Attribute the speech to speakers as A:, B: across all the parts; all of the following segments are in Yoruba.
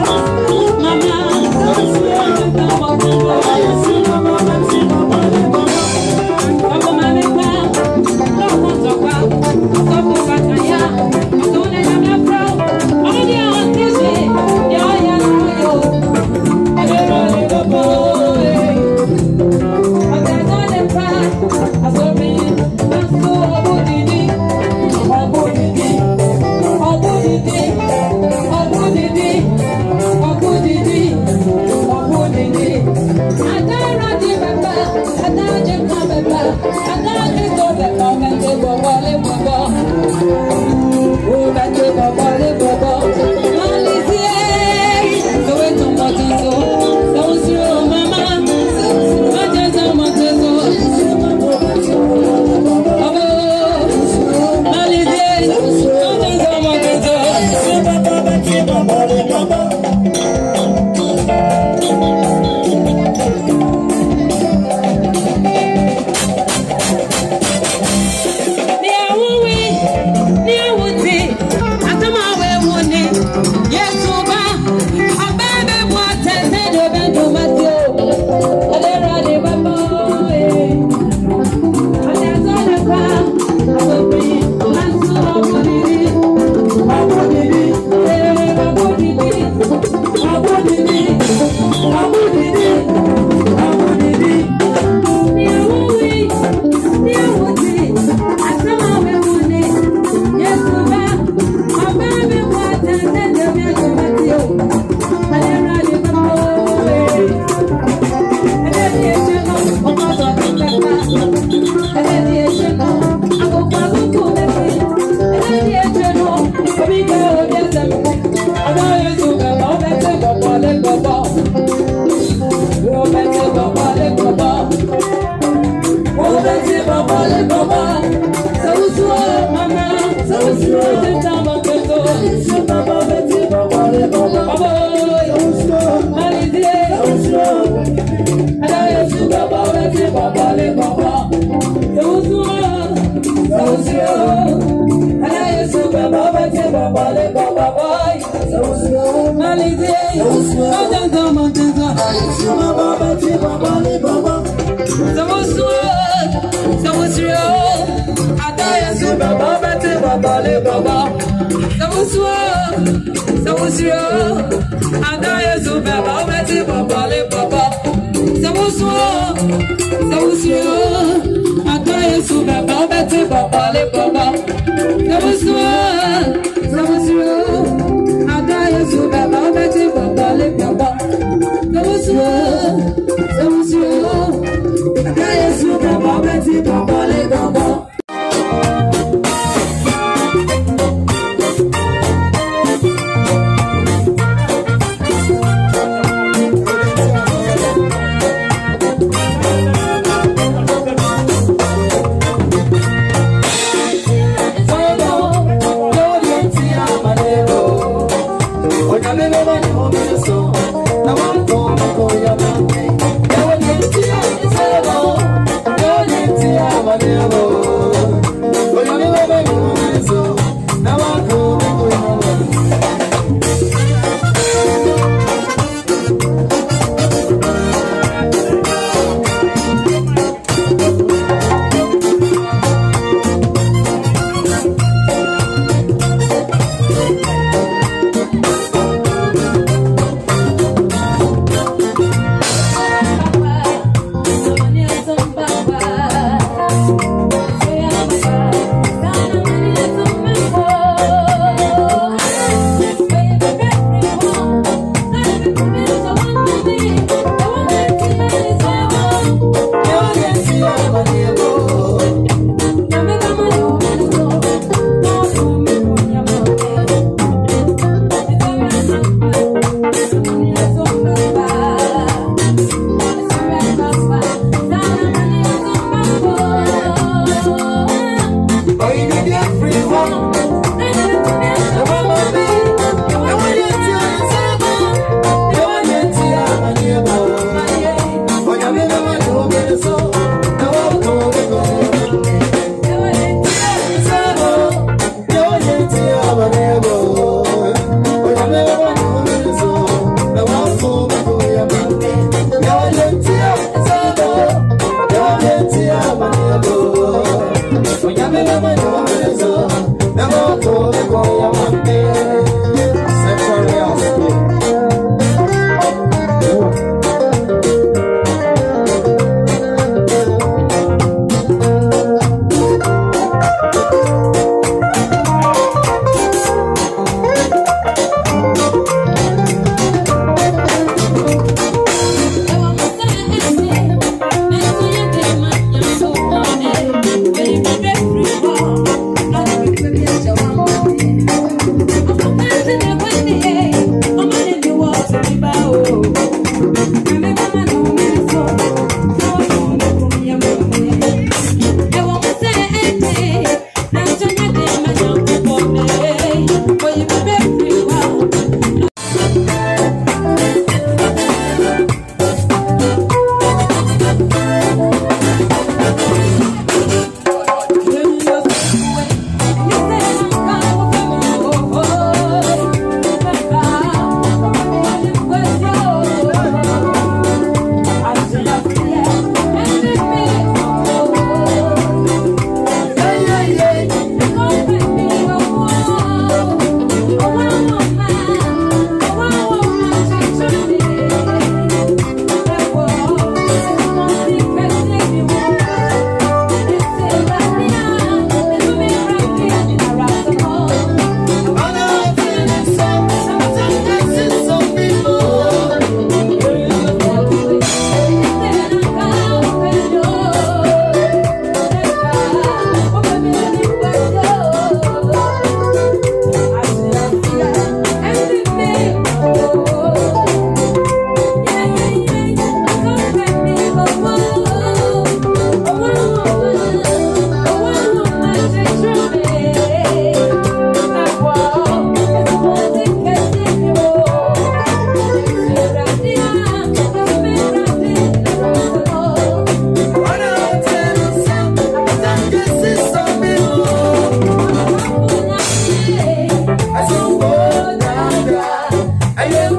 A: Mamá. holiday. Madanga, madanga. My baba, baba, my baba. Someone's road, someone's road. Ataya baba, my baba, my baba. Someone's road, someone's baba, my baba, my baba tu baba ọba ti bọ̀bọ̀ lé bọ̀bọ̀. Ewusu o, ewusu o, káyé su bọ̀bọ̀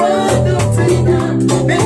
A: Welcome to